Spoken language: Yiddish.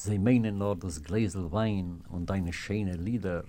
Sie meinen nur das Gläsel Wein und deine schöne Lieder.